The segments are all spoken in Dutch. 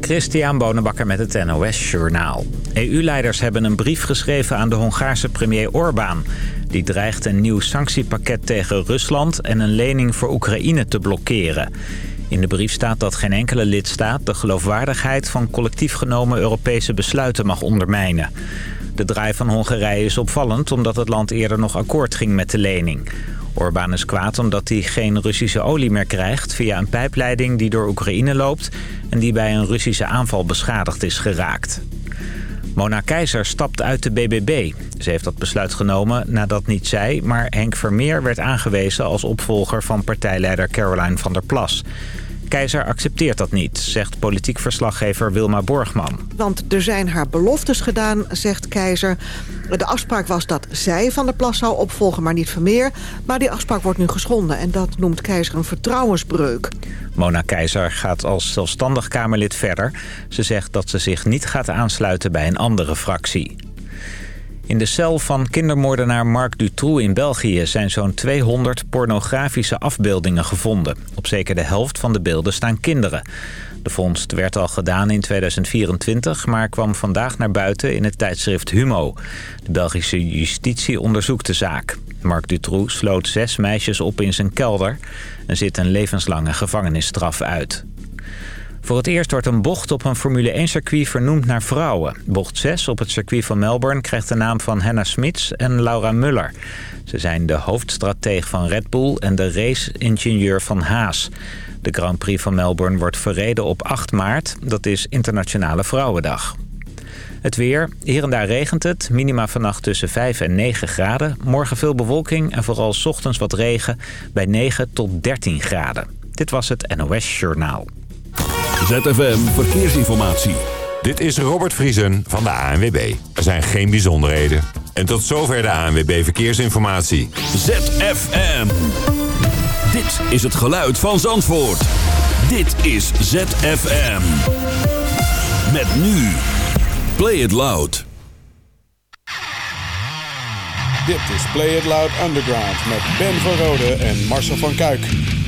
Christian Bonenbakker met het NOS Journaal. EU-leiders hebben een brief geschreven aan de Hongaarse premier Orbán. Die dreigt een nieuw sanctiepakket tegen Rusland en een lening voor Oekraïne te blokkeren. In de brief staat dat geen enkele lidstaat de geloofwaardigheid van collectief genomen Europese besluiten mag ondermijnen. De draai van Hongarije is opvallend omdat het land eerder nog akkoord ging met de lening. Orbán is kwaad omdat hij geen Russische olie meer krijgt... via een pijpleiding die door Oekraïne loopt... en die bij een Russische aanval beschadigd is geraakt. Mona Keizer stapt uit de BBB. Ze heeft dat besluit genomen nadat niet zij, maar Henk Vermeer werd aangewezen als opvolger van partijleider Caroline van der Plas. Keizer accepteert dat niet, zegt politiek verslaggever Wilma Borgman. Want er zijn haar beloftes gedaan, zegt Keizer. De afspraak was dat zij Van der Plas zou opvolgen, maar niet Vermeer. Maar die afspraak wordt nu geschonden en dat noemt Keizer een vertrouwensbreuk. Mona Keizer gaat als zelfstandig Kamerlid verder. Ze zegt dat ze zich niet gaat aansluiten bij een andere fractie. In de cel van kindermoordenaar Marc Dutroux in België zijn zo'n 200 pornografische afbeeldingen gevonden. Op zeker de helft van de beelden staan kinderen. De vondst werd al gedaan in 2024, maar kwam vandaag naar buiten in het tijdschrift Humo. De Belgische justitie onderzoekt de zaak. Marc Dutroux sloot zes meisjes op in zijn kelder en zit een levenslange gevangenisstraf uit. Voor het eerst wordt een bocht op een Formule 1-circuit vernoemd naar vrouwen. Bocht 6 op het circuit van Melbourne krijgt de naam van Hannah Smits en Laura Muller. Ze zijn de hoofdstrateeg van Red Bull en de race-ingenieur van Haas. De Grand Prix van Melbourne wordt verreden op 8 maart. Dat is Internationale Vrouwendag. Het weer. Hier en daar regent het. Minima vannacht tussen 5 en 9 graden. Morgen veel bewolking en vooral ochtends wat regen bij 9 tot 13 graden. Dit was het NOS Journaal. ZFM Verkeersinformatie. Dit is Robert Vriesen van de ANWB. Er zijn geen bijzonderheden. En tot zover de ANWB Verkeersinformatie. ZFM. Dit is het geluid van Zandvoort. Dit is ZFM. Met nu. Play it loud. Dit is Play It Loud Underground met Ben van Rode en Marcel van Kuik.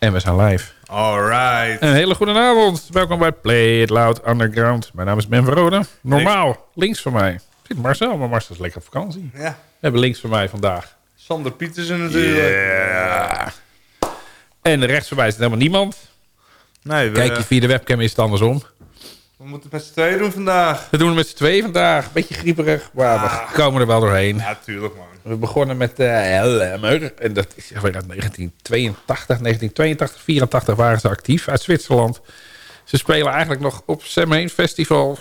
En we zijn live. Alright. Een hele goede avond. Welkom bij Play It Loud Underground. Mijn naam is Ben Verrode. Normaal, links van mij zit Marcel, maar Marcel is lekker op vakantie. Ja, We hebben links van mij vandaag. Sander Pietersen natuurlijk. Ja. En rechts van mij zit helemaal niemand. Nee, we, Kijk je via de webcam is het andersom. we moeten het met z'n tweeën doen vandaag. We doen het met z'n twee vandaag. Beetje grieperig, maar we komen er wel doorheen. Ja, tuurlijk man. We begonnen met uh, Hellemmer. En dat is uit 1982, 1982, 84 waren ze actief uit Zwitserland. Ze spelen eigenlijk nog op Sam Festival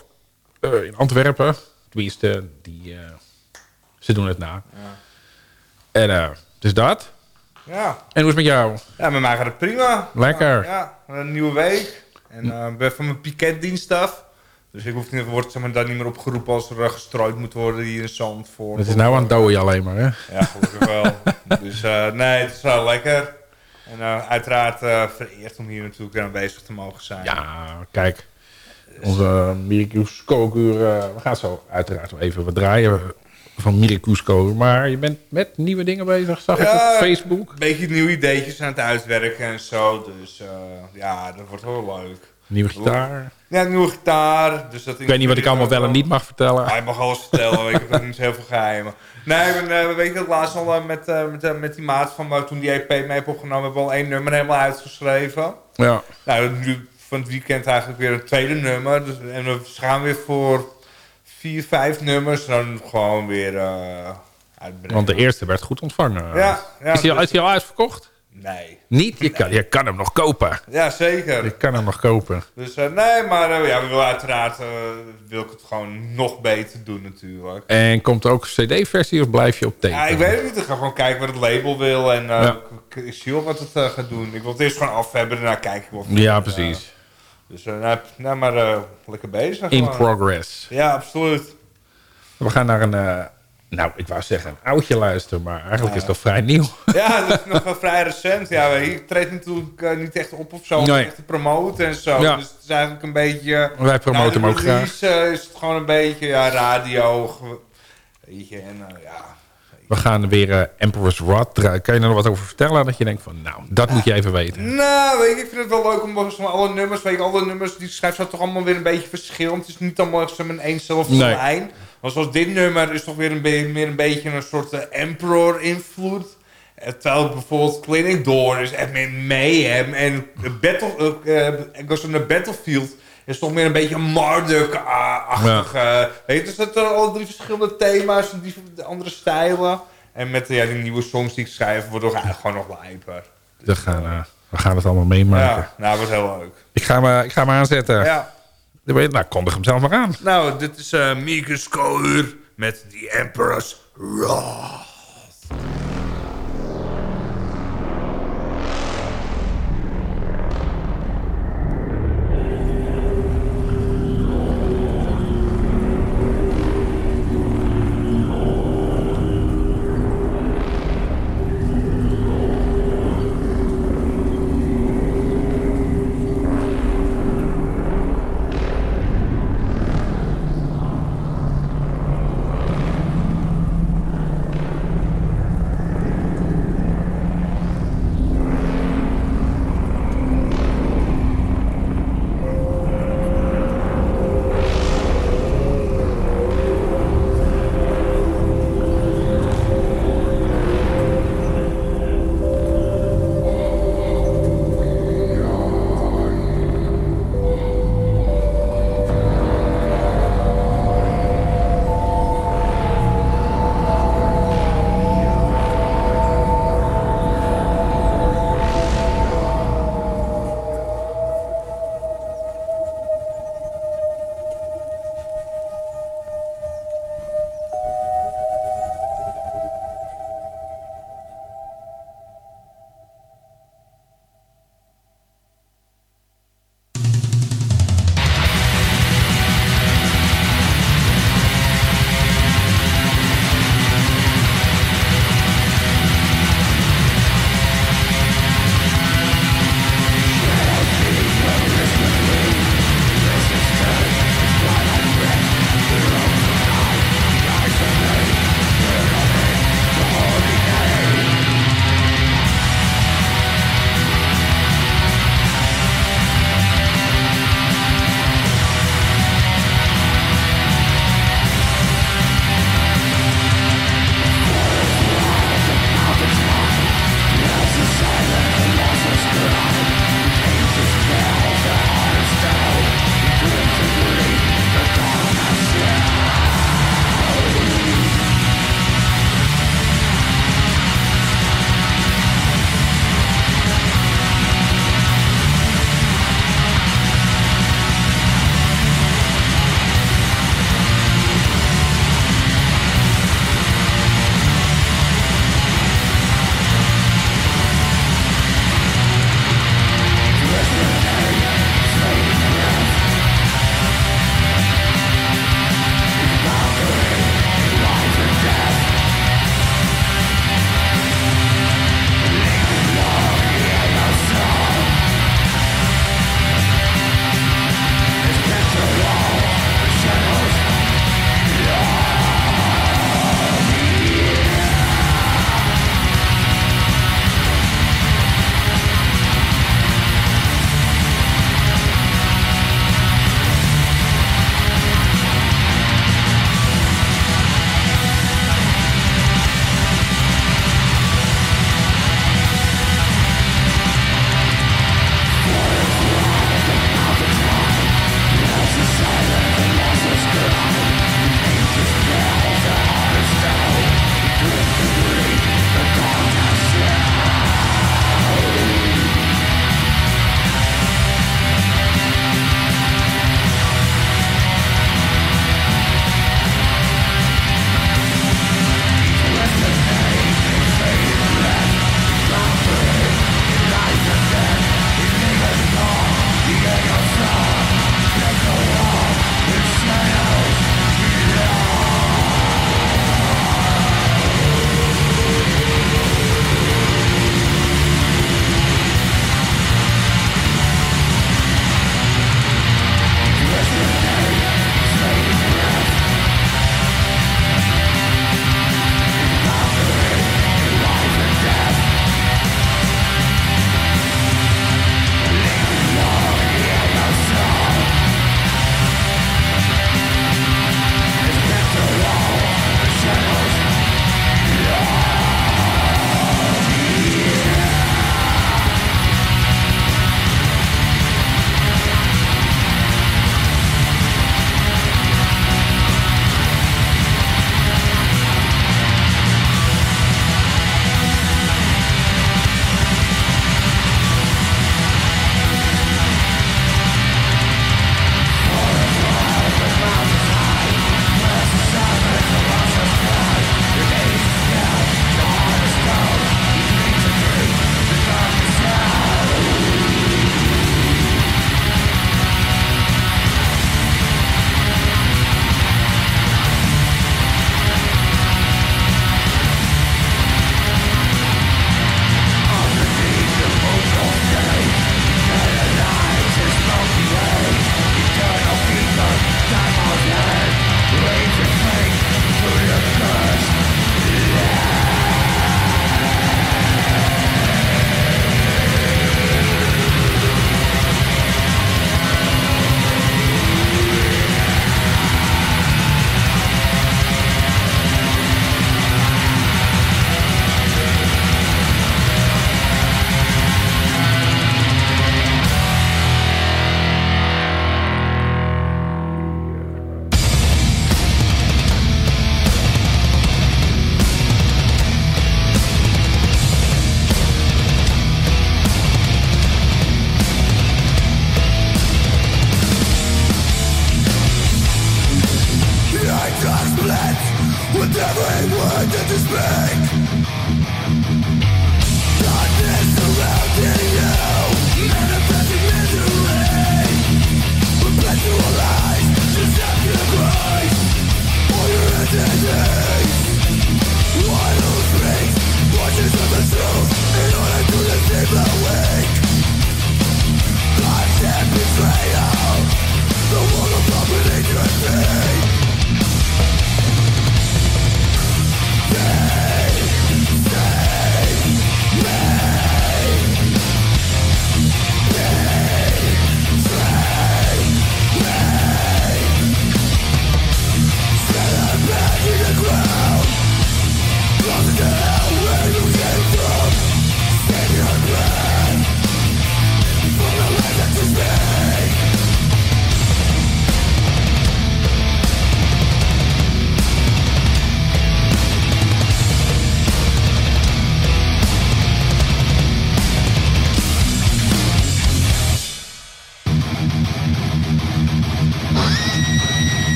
uh, in Antwerpen. Tenminste, die, uh, ze doen het na. Ja. En dus dat. Ja. En hoe is het met jou? Ja, met mij gaat het prima. Lekker. Ja, een nieuwe week. En ik ben van mijn piketdienst af. Dus ik hoef niet, wordt zeg maar, daar niet meer opgeroepen als er gestrooid moet worden hier in Zandvoort. Het is nou aan het alleen maar, hè? Ja, gelukkig wel. dus uh, nee, het is wel lekker. En uh, uiteraard uh, vereerd om hier natuurlijk weer aanwezig te mogen zijn. Ja, kijk. Onze Miraculous kookuur. we gaan zo uiteraard even wat draaien van Miraculous Maar je bent met nieuwe dingen bezig, zag ja, ik op Facebook. Een beetje nieuwe ideetjes aan het uitwerken en zo. Dus ja, dat wordt wel leuk. Nieuwe gitaar. Ja, nieuwe gitaar. Dus dat ik weet niet wat ik allemaal wel en niet mag vertellen. Hij mag alles vertellen. ik heb niet heel veel geheimen. Nee, we, we weten het laatst al uh, met, uh, met, met die maat van toen die EP mee heb opgenomen. Hebben we al één nummer helemaal uitgeschreven. Ja. Nou, nu van het weekend eigenlijk weer een tweede nummer. Dus, en we gaan weer voor vier, vijf nummers. Dan gewoon weer uitbrengen. Want de eerste werd goed ontvangen. Ja. ja is, hij al, is hij al uitverkocht? Nee. Niet? Je, kan, je kan hem nog kopen. Ja, zeker. Je kan hem nog kopen. Dus uh, nee, maar uh, ja, we willen uiteraard uh, wil ik het gewoon nog beter doen natuurlijk. En komt er ook een cd-versie of blijf je op tape? Ja, ik weet het niet. Ik ga gewoon kijken wat het label wil en ja. ik, ik zie wel wat het gaat doen. Ik wil het eerst gewoon af hebben en daarna kijk ik wat Ja, precies. dus nou, nou, maar lekker bezig. In gewoon. progress. Ja, absoluut. We gaan naar een... Nou, ik wou zeggen een oudje luisteren, maar eigenlijk is het toch vrij nieuw. Ja, dat is nog wel vrij recent. Ja, ik treed natuurlijk uh, niet echt op of zo, nee. echt te promoten en zo. Ja. Dus het is eigenlijk een beetje... Wij promoten nou, hem ook graag. Uh, is het gewoon een beetje ja, radio, weet je, en uh, ja... We gaan weer uh, Emperor's Rod draaien. Kan je er nog wat over vertellen? Dat je denkt van, nou, dat moet je even weten. Nou, weet je, ik vind het wel leuk om alle nummers, weet je, alle nummers die schrijft zijn toch allemaal weer een beetje verschillend. Het is niet allemaal een eenzelfde nee. lijn. Maar zoals dit nummer is toch weer een, meer een beetje een soort uh, Emperor-invloed. Terwijl bijvoorbeeld Clinic Door is echt meer mayhem. En Battle, uh, Ghost on the Battlefield is toch meer een beetje Marduk-achtig. Ja. Weet je, dus dat zijn alle drie verschillende thema's, die andere stijlen. En met ja, die nieuwe songs die ik schrijf, wordt het eigenlijk gewoon nog lijper. Dus, we, gaan, uh, we gaan het allemaal meemaken. Ja, nou, dat wordt heel leuk. Ik ga me, ik ga me aanzetten. Ja. Nou, kondig hem zelf maar aan. Nou, dit is uh, Mieke Skour met The Emperor's Wrath.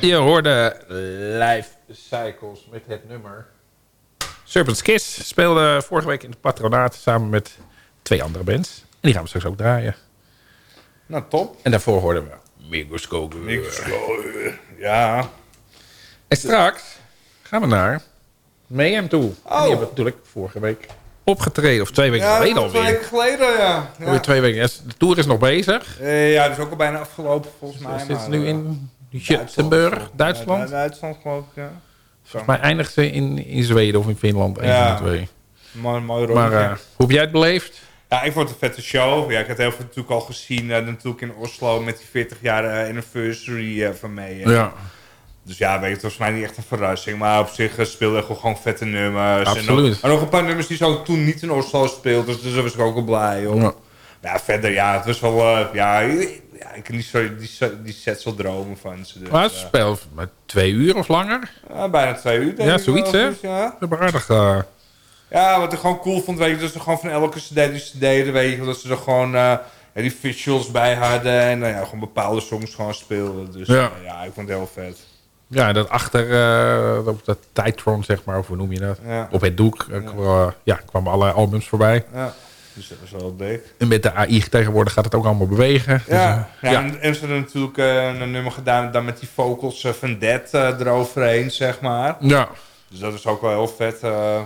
Je hoorde Live Cycles met het nummer. Serpent's Kiss speelde vorige week in het patronaat samen met twee andere bands. En die gaan we straks ook draaien. Nou, top. En daarvoor hoorden we Microscope. Ja. En straks gaan we naar Mayhem toe. Oh. Die hebben we natuurlijk vorige week opgetreden. Of twee weken ja, geleden alweer. twee weken geleden, ja. ja. Alweer twee weken. De tour is nog bezig. Eh, ja, dat is ook al bijna afgelopen volgens mij. Ze zitten maar, nu eh, in Juttenburg, Duitsland. Ja, Duitsland geloof ik, ja. Volgens mij eindigt ze in, in Zweden of in Finland. Een Ja. van de twee. Mooi, mooi. Maar eh, hoe heb jij het beleefd? Ja, ik vond het een vette show. Ja, ik had heel veel natuurlijk al gezien. eh, natuurlijk in Oslo met die 40 jaar eh, anniversary van mij. Ja. Dus ja, weet je, het was mij niet echt een verrassing. Maar op zich speelde gewoon, gewoon vette nummers. Absoluut. En nog, en nog een paar nummers die zo toen niet in Oslo speelden. Dus daar was ik ook wel blij om. Ja. Ja, verder, ja, het was wel... ja, ja, ik niet zo die, die sets wel dromen van ze. Dus, Maar eh, speelt met twee uur of langer. ja, bijna twee uur, denk Ja, ik zoiets, hè? dus, ja. Hebben aardig... eh, Ja, wat ik gewoon cool vond, weet je, dat ze gewoon van elke cd die ze deden, weet je, dat ze er gewoon ja, die visuals bij hadden en nou ja, gewoon bepaalde songs gewoon speelden. Dus Ja. ik vond het heel vet. ja, dat achter, eh, op dat Titron, zeg maar, of hoe noem je dat? Ja. Op het doek ja, kwamen alle albums voorbij. Ja, dus dat was wel dik. En met de AI tegenwoordig gaat het ook allemaal bewegen. Dus, Ja, eh, ja, ja. En, en ze hebben natuurlijk eh, een nummer gedaan dan met die vocals eh, van Dead eh, eroverheen, zeg maar. ja. Dus dat is ook wel heel vet. eh.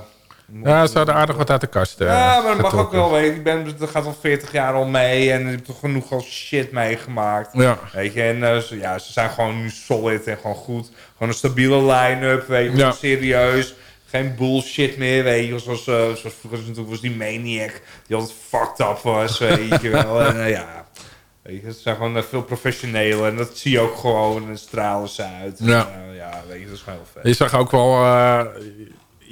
ja, ze hadden aardig wat uit de kast eh, Ja, maar dat mag ook wel, weet je. Ik ben, dat gaat al 40 jaar al mee en ik heb toch genoeg al shit meegemaakt. Ja. Weet je, en eh, ze, ja, ze zijn gewoon nu solid en gewoon goed. Gewoon een stabiele line-up, weet je, Ja. serieus. Geen bullshit meer, weet je. Zoals, eh, zoals vroeger natuurlijk was die Maniac, die altijd fucked up was, weet je wel. En eh, ja, weet je, ze zijn gewoon eh, veel professioneler en dat zie je ook gewoon en stralen ze uit. Ja. En, ja, weet je, dat is gewoon heel vet. Je zag ook wel...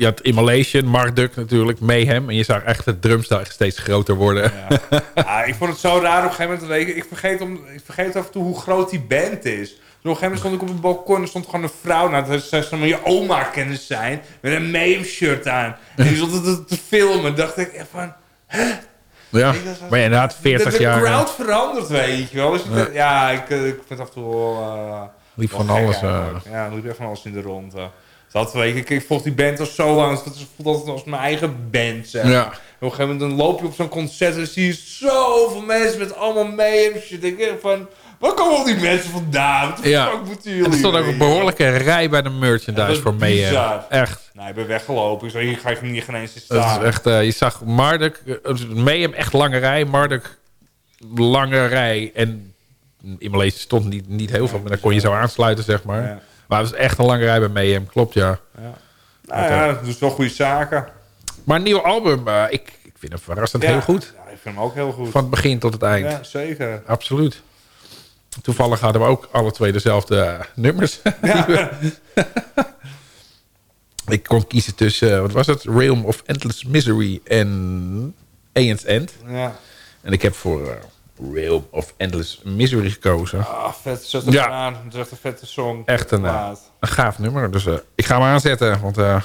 eh, je had Immolation, Mark Duck natuurlijk, Mayhem. En je zag echt het drumstel echt steeds groter worden. Ja. Ja, ik vond het zo raar op een gegeven moment. je, Ik vergeet, om, ik vergeet af en toe hoe groot die band is. Dus op een gegeven moment stond ik op het balkon en stond gewoon een vrouw. Nou, dat zou maar je oma kunnen zijn. Met een Mayhem shirt aan. En die stond te, te filmen. dacht ik echt van... Ja, dat was- maar ja, inderdaad, 40 de, de jaar... eh, crowd verandert, weet je wel. Dus ik, ja, ik, eh, ik vind het af en toe wel... eh, Liep van alles, eh. Ja, liep echt van alles in de ronde. Dat, weet ik, ik volg die band al zo lang. dus Dat voelt altijd als mijn eigen band, zeg. Ja. En op een gegeven moment dan loop je op zo'n concert en zie je zoveel mensen met allemaal mee en shit. Ik denk van, waar komen al die mensen vandaan? Wat de Ja. fuck moeten jullie? En er stond ook een behoorlijke rij bij de merchandise voor Mayhem. bizar. Echt. Nou, ik ben weggelopen. Ik zei, hier ga ik niet geen eens Dat staan. is echt, eh, je zag Marduk, eh, Mayhem echt lange rij, Marduk lange rij. En in Maleisië stond niet, niet heel veel, maar dan kon je zo aansluiten, zeg maar. Ja. Maar het was echt een lange rij bij Mayhem, klopt ja. Nou ja, dat is wel goede zaken. Maar een nieuw album, eh, ik, ik vind hem verrassend Ja. heel goed. Ja, ik vind hem ook heel goed. Van het begin tot het eind. Ja, zeker. Absoluut. Toevallig hadden we ook alle twee dezelfde eh, nummers. We- ik kon kiezen tussen, eh, wat was het? Realm of Endless Misery en Aeon's End. Ja. En ik heb voor Realm of Endless Misery gekozen. Ah, vet. Zet hem Ja. aan. Het is echt een vette song. Echt een, eh, een gaaf nummer. Dus eh, ik ga hem aanzetten. Want eh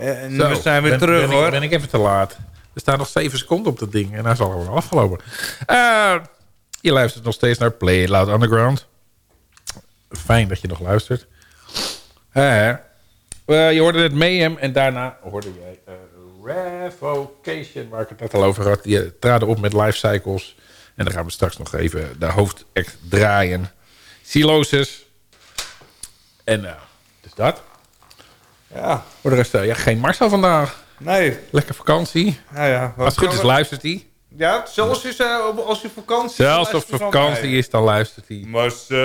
En Zo, we zijn weer ben- terug ben hoor. Ik, ben ik even te laat. Er staan nog 7 seconden op dat ding. En hij is al gewoon afgelopen. Eh, je luistert nog steeds naar Play It Loud Underground. Fijn dat je nog luistert. Eh, eh, je hoorde het Mayhem. En daarna hoorde jij eh, Revocation. Waar ik het net al over had. Die eh, traden op met Life Cycles. En dan gaan we straks nog even de hoofdact draaien. Silosis. En eh, dus dat. Ja, Voor de rest, eh, ja, geen Marcel vandaag. nee. Lekker vakantie. Nou ja, Als het goed is, luistert hij. Ja, zelfs is, eh, als je vakantie Zelfs hij vakantie is, dan luistert hij. Marcel.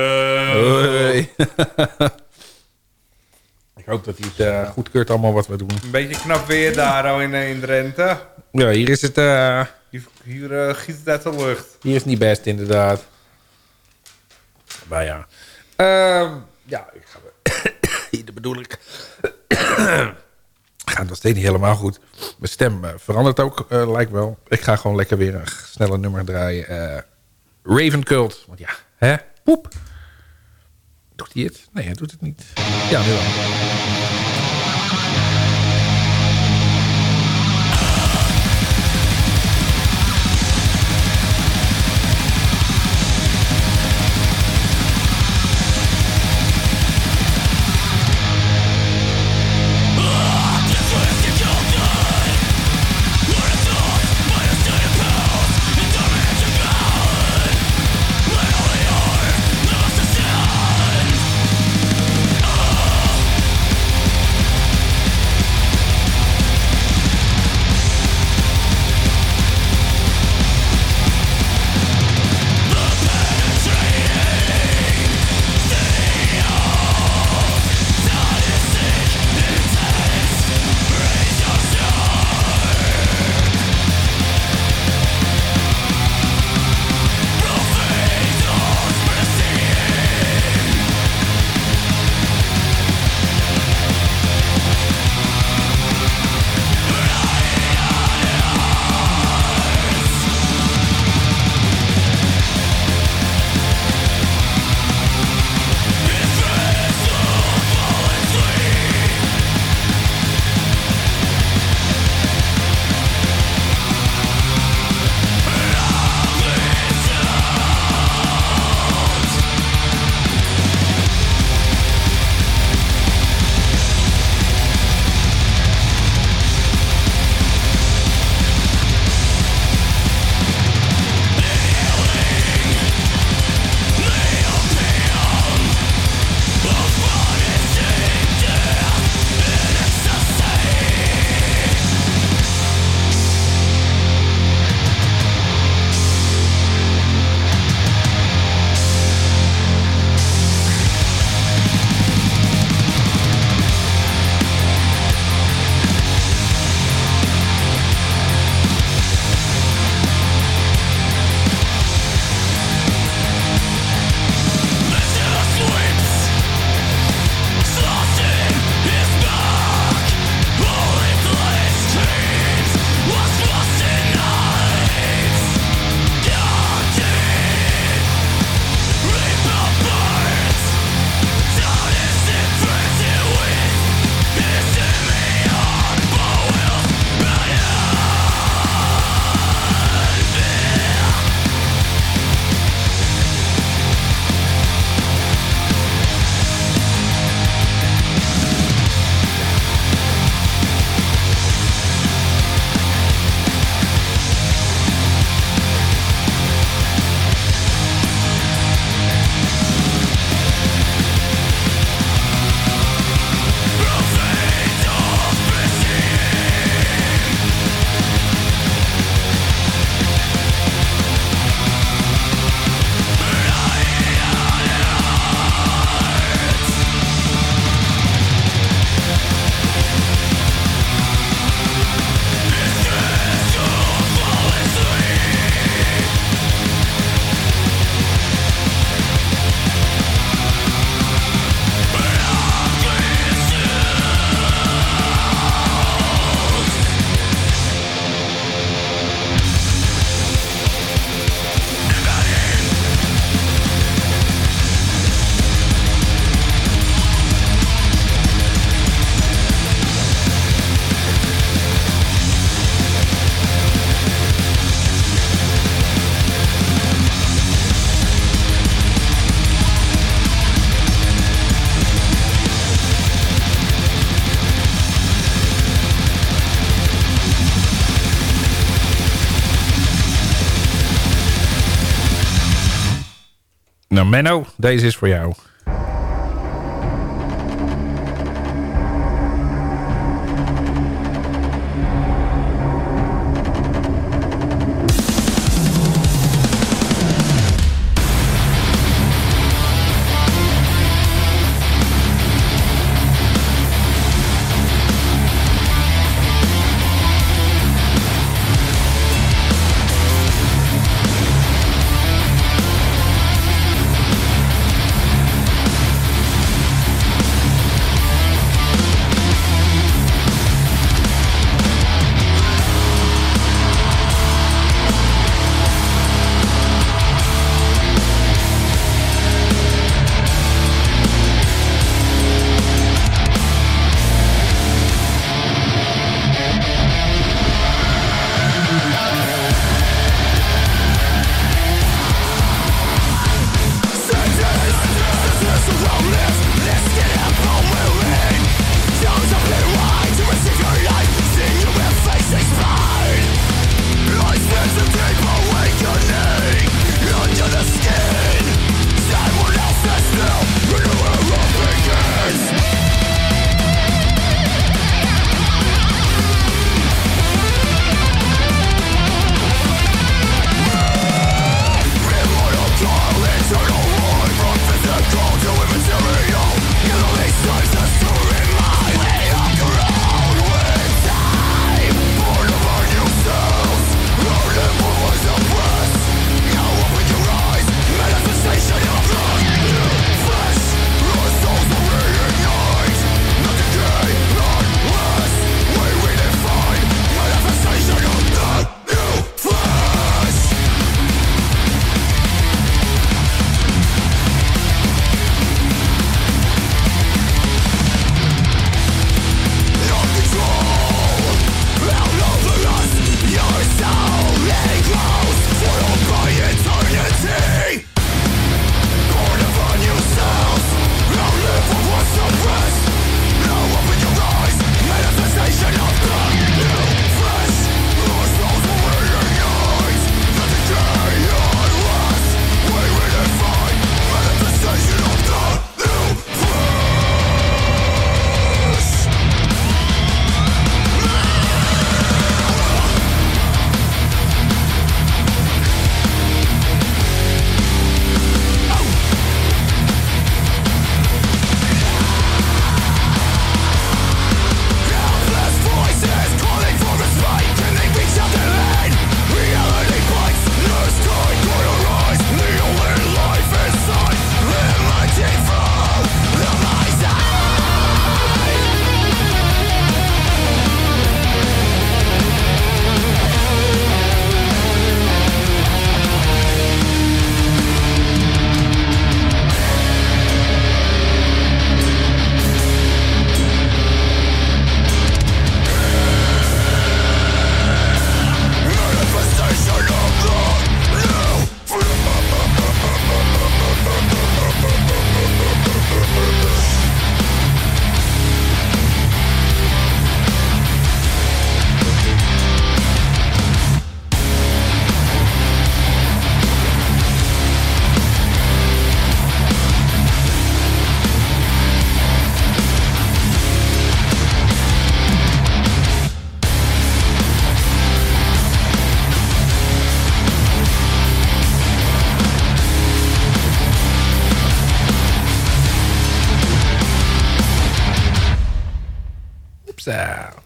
Hoi. Ik hoop dat hij het eh, goedkeurt allemaal wat we doen. Een beetje knap weer daar al in, in Drenthe. Ja, hier is het, eh, Hier, hier giet het uit de lucht. hier is het niet best inderdaad. Maar ja. Ehm, ja, ik ga... Hier bedoel ik. Gaat nog steeds niet helemaal goed. Mijn stem eh, verandert ook, eh, lijkt wel. Ik ga gewoon lekker weer een snelle nummer draaien. eh Raven Cult. Want ja, hè? Poep. Doet hij het? Nee, hij doet het niet. Ja, nu wel. Menno, deze is voor jou.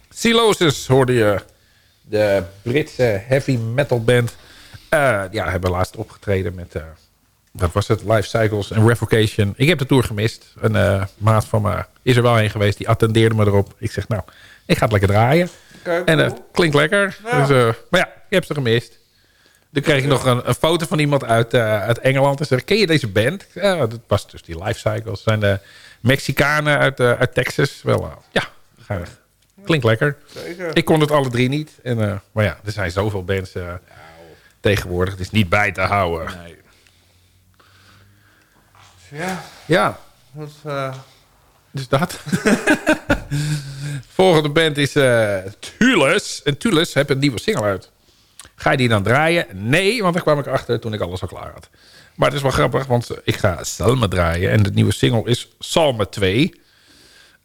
Silosis hoorde je. De Britse heavy metal band. Uh, ja, hebben laatst opgetreden met... Uh, wat was het? Life Cycles en Revocation. Ik heb de tour gemist. Een uh, maat van me is er wel een geweest. Die attendeerde me erop. Ik zeg, nou, ik ga het lekker draaien. En het klinkt lekker. Ja. Dus, maar ja, ik heb ze gemist. Toen kreeg ik nog een, een foto van iemand uit, uit Engeland. En zei, ken je deze band? Ja, dat was dus die Life Cycles. zijn de Mexicanen uit, uit Texas. Wel, ja, graag. Klinkt lekker. Zeker. Ik kon het alle drie niet. En, uh, maar ja, er zijn zoveel bands uh, tegenwoordig. Het is niet bij te houden. Nee. Ja. Ja. Uh... Dus dat. Volgende band is uh, Tules. En Tules heeft een nieuwe single uit. Ga je die dan draaien? Nee, want daar kwam ik achter toen ik alles al klaar had. Maar het is wel grappig, want ik ga Salma draaien. En de nieuwe single is Salma 2.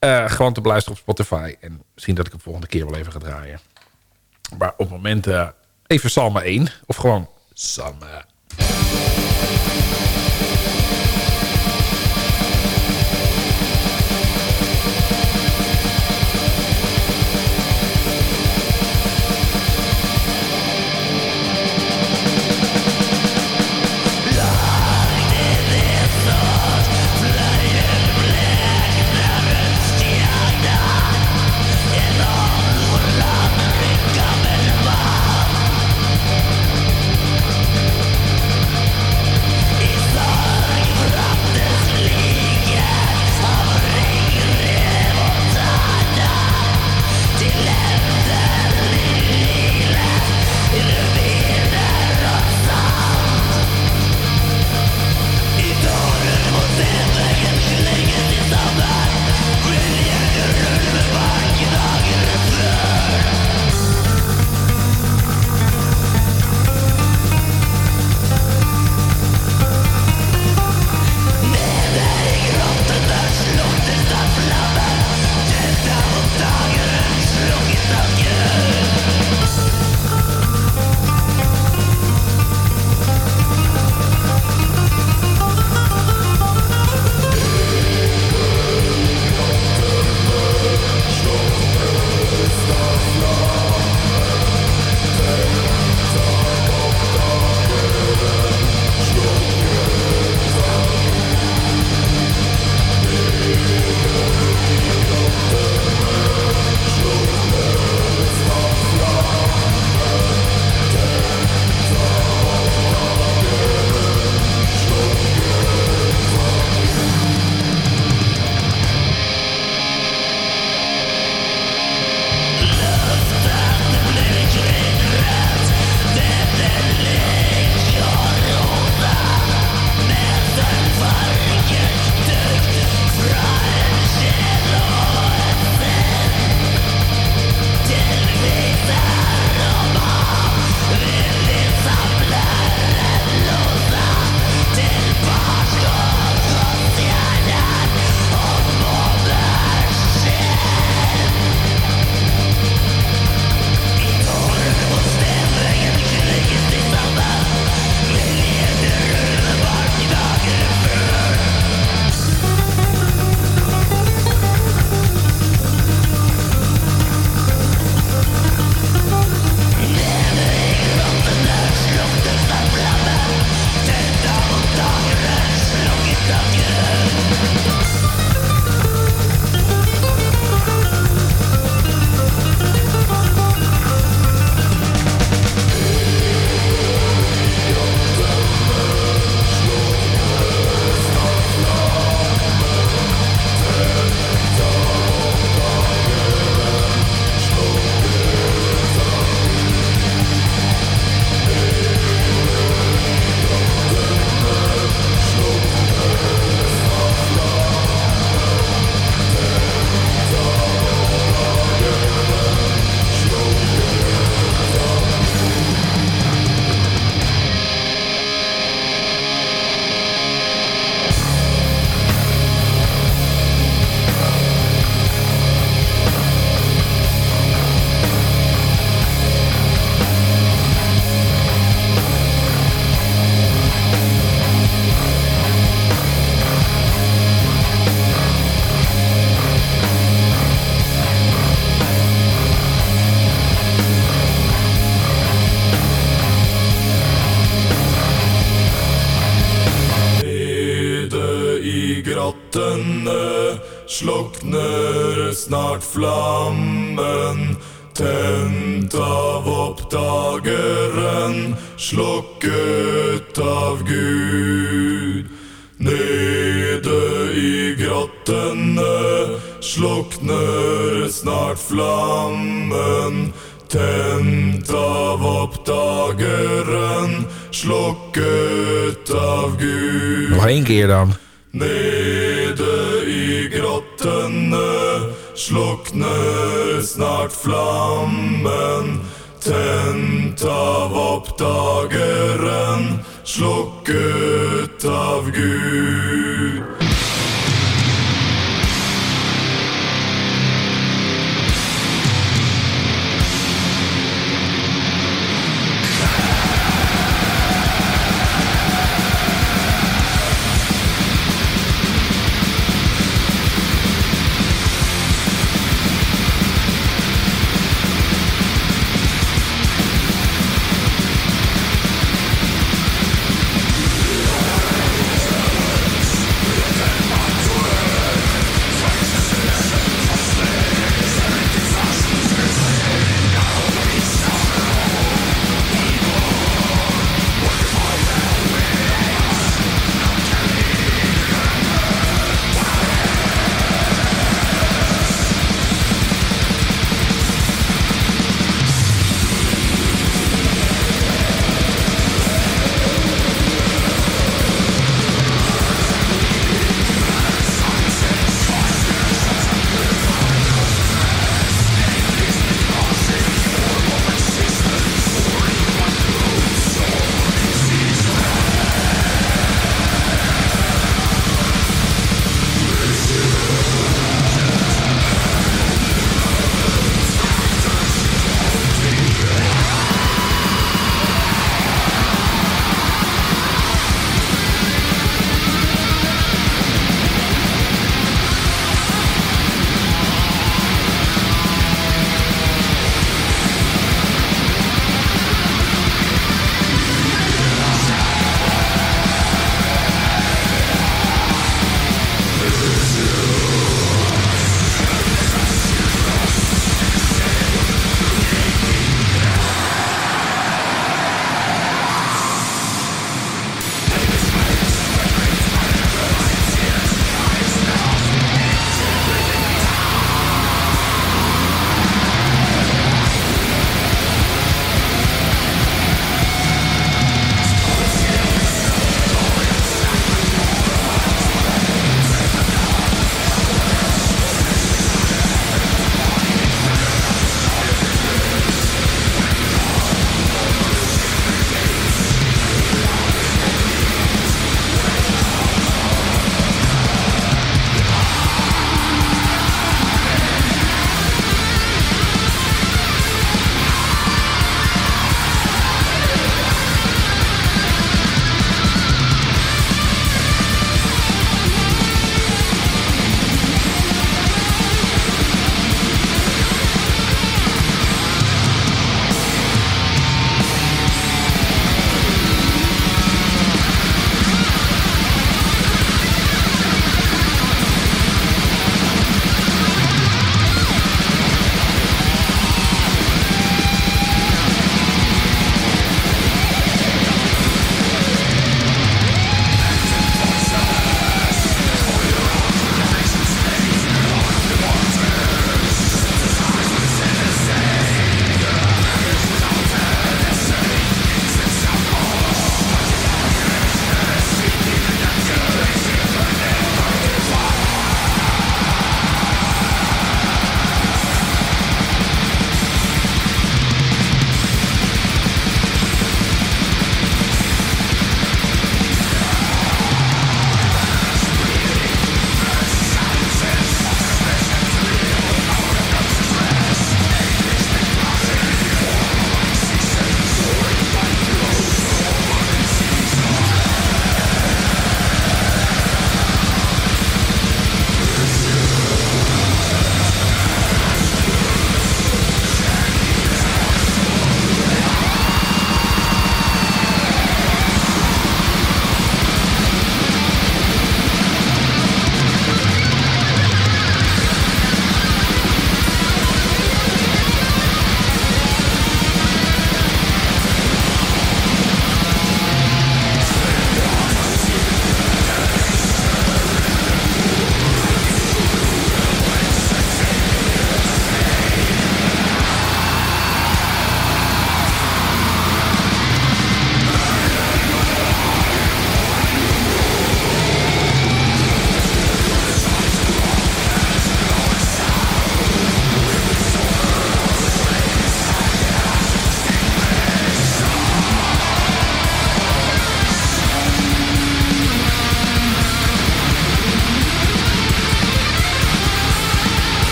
Uh, gewoon te beluisteren op Spotify. En misschien dat ik hem volgende keer wel even ga draaien. Maar op het moment uh, even Salma 1. Of gewoon Salma. flammen. Tent av oppdageren, slukket av Gud. Nog één keer. Nede i grottene slukner snart flammen. Tent av oppdageren, slukket av Gud.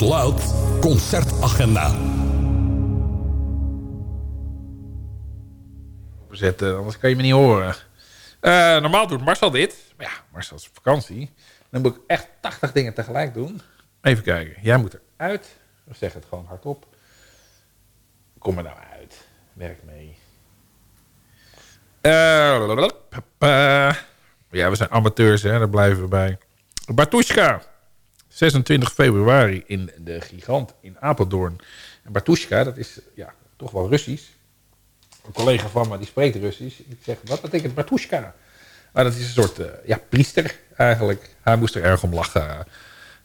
It Loud concertagenda. Zetten, anders kan je me niet horen. Eh, normaal doet Marcel dit. Maar ja, Marcel is op vakantie. Dan moet ik echt 80 dingen tegelijk doen. Even kijken. Jij moet eruit. Of zeg het gewoon hardop. Kom er nou uit. Werk mee. Eh, ja, we zijn amateurs, hè. daar blijven we bij. Bartushka. 26 februari in de Gigant in Apeldoorn. En Bartushka, dat is ja, toch wel Russisch. Een collega van me die spreekt Russisch. Ik zeg, wat betekent Bartushka? Maar dat is een soort uh, ja, priester eigenlijk. Hij moest er erg om lachen.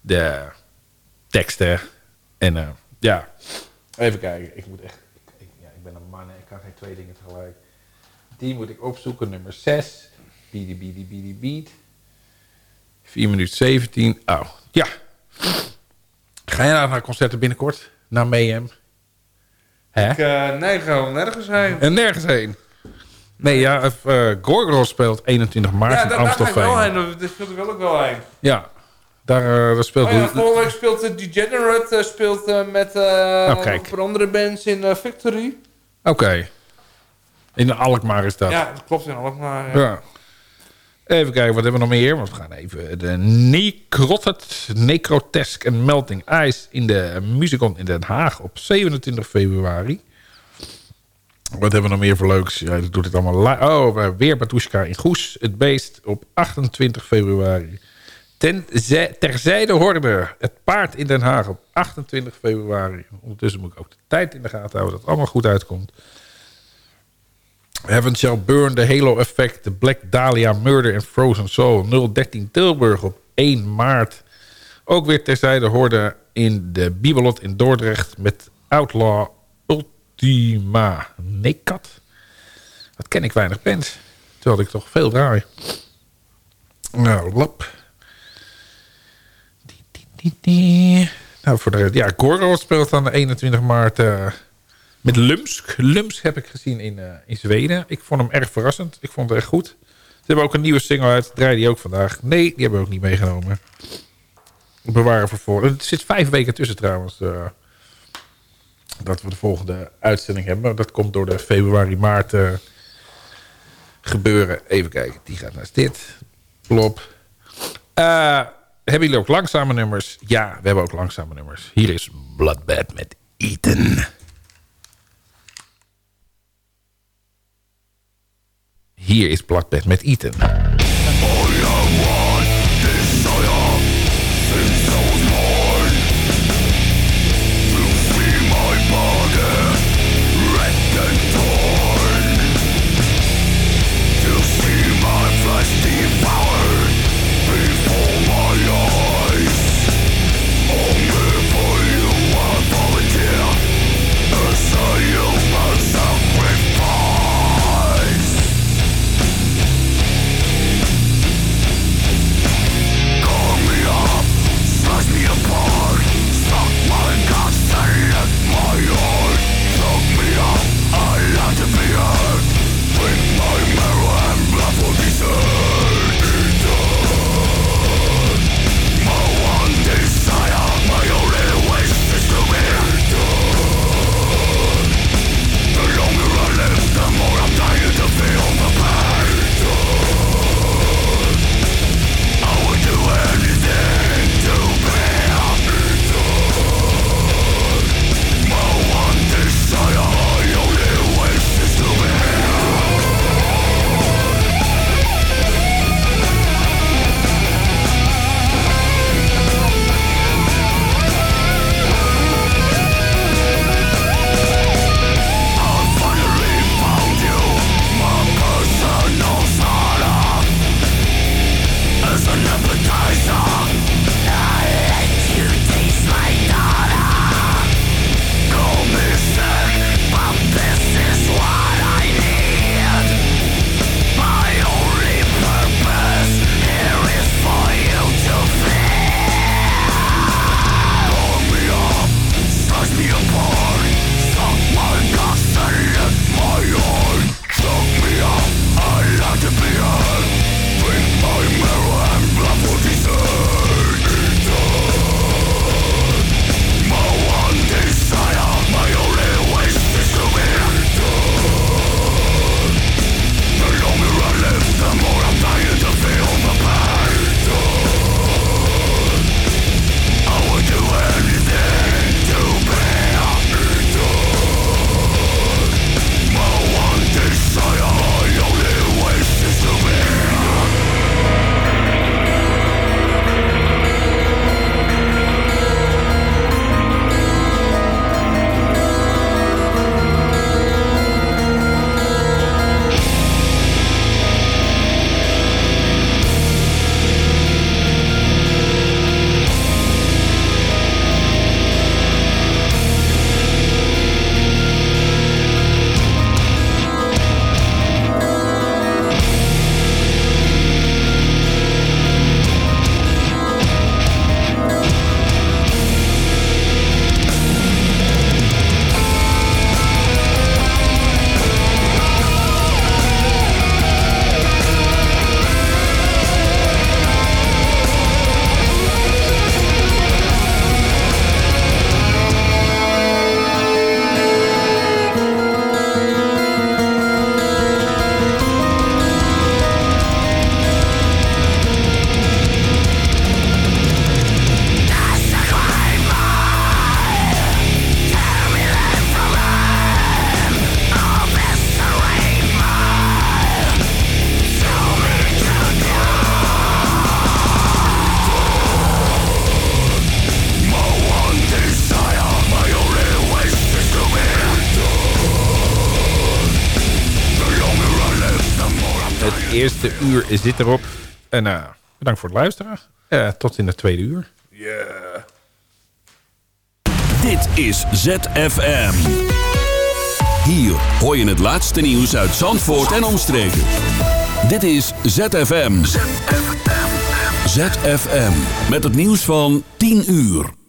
De teksten. En uh, ja, even kijken. Ik moet echt... Ik, ja, ik ben een man, ik kan geen twee dingen tegelijk. Die moet ik opzoeken. Nummer 6. Beady, beady, beady, beat. 4 minuten 17. Oh, ja. Ga je nou naar concerten binnenkort? Naar Mayhem? Hè? Ik, uh, nee, wel nergens heen. En nergens heen? Nee, ja, uh, speelt 21 maart ja, in Amstelveen. Ja, daar ga ik wel heen. Daar speelt ik wel ook wel heen. Ja, daar, uh, daar speelt... Oh, ja, volgende week speelt uh, Degenerate speelt, met uh, oh, andere bands in Victory. Oké. Okay. In Alkmaar is dat. Ja, dat klopt in Alkmaar. Ja. ja. Even kijken, wat hebben we nog meer? Want we gaan even de Necrotet, Necrotesk en Melting Ice in de Musicon in Den Haag op 27 februari. Wat hebben we nog meer voor leuks? Ja, dat doet het allemaal Oh, weer Batushka in Goes. Het Beest op 28 februari. Ten, terzijde Horde. Het Paard in Den Haag op 28 februari. Ondertussen moet ik ook de tijd in de gaten houden. Dat het allemaal goed uitkomt. Heaven Shall Burn, The Halo Effect, The Black Dahlia Murder en Frozen Soul. 013 Tilburg op 1 maart. Ook weer terzijde hoorde in de Bibelot in Dordrecht met Outlaw Ultima Nekat. Dat ken ik weinig bands. Terwijl ik toch veel draai. Nou, lap. Nou, voor de, ja, Gorgo speelt dan de 21 maart... Uh, met Lumsk. Lumsk heb ik gezien in, uh, in Zweden. Ik vond hem erg verrassend. Ik vond het echt goed. Ze hebben ook een nieuwe single uit. Draai die ook vandaag. Nee, die hebben we ook niet meegenomen. Bewaren voor voor. Het zit vijf weken tussen trouwens. Uh, dat we de volgende uitzending hebben. Dat komt door de februari-maart uh, gebeuren. Even kijken. Die gaat naar dit. Plop. hebben jullie ook langzame nummers? Ja, we hebben ook langzame nummers. Hier is Bloodbad met Eten. Hier is Bloodbath met Ethan. Zit erop. En uh, bedankt voor het luisteren. Uh, tot in de tweede uur. Yeah. Dit is ZFM. Hier hoor je het laatste nieuws uit Zandvoort en omstreken. Dit is ZFM. ZFM. ZFM. Met het nieuws van 10 uur.